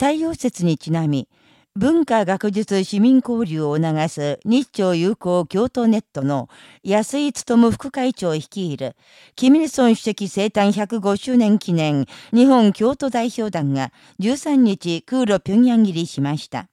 太陽節にちなみ、文化学術市民交流を促す日朝友好京都ネットの安井務副会長率いる、キミルソン主席生誕105周年記念日本京都代表団が13日空路平壌切りしました。